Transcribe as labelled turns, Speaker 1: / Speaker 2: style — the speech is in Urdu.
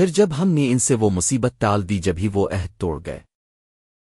Speaker 1: پھر جب ہم نے ان سے وہ مصیبت ٹال دی جبھی وہ عہد توڑ گئے۔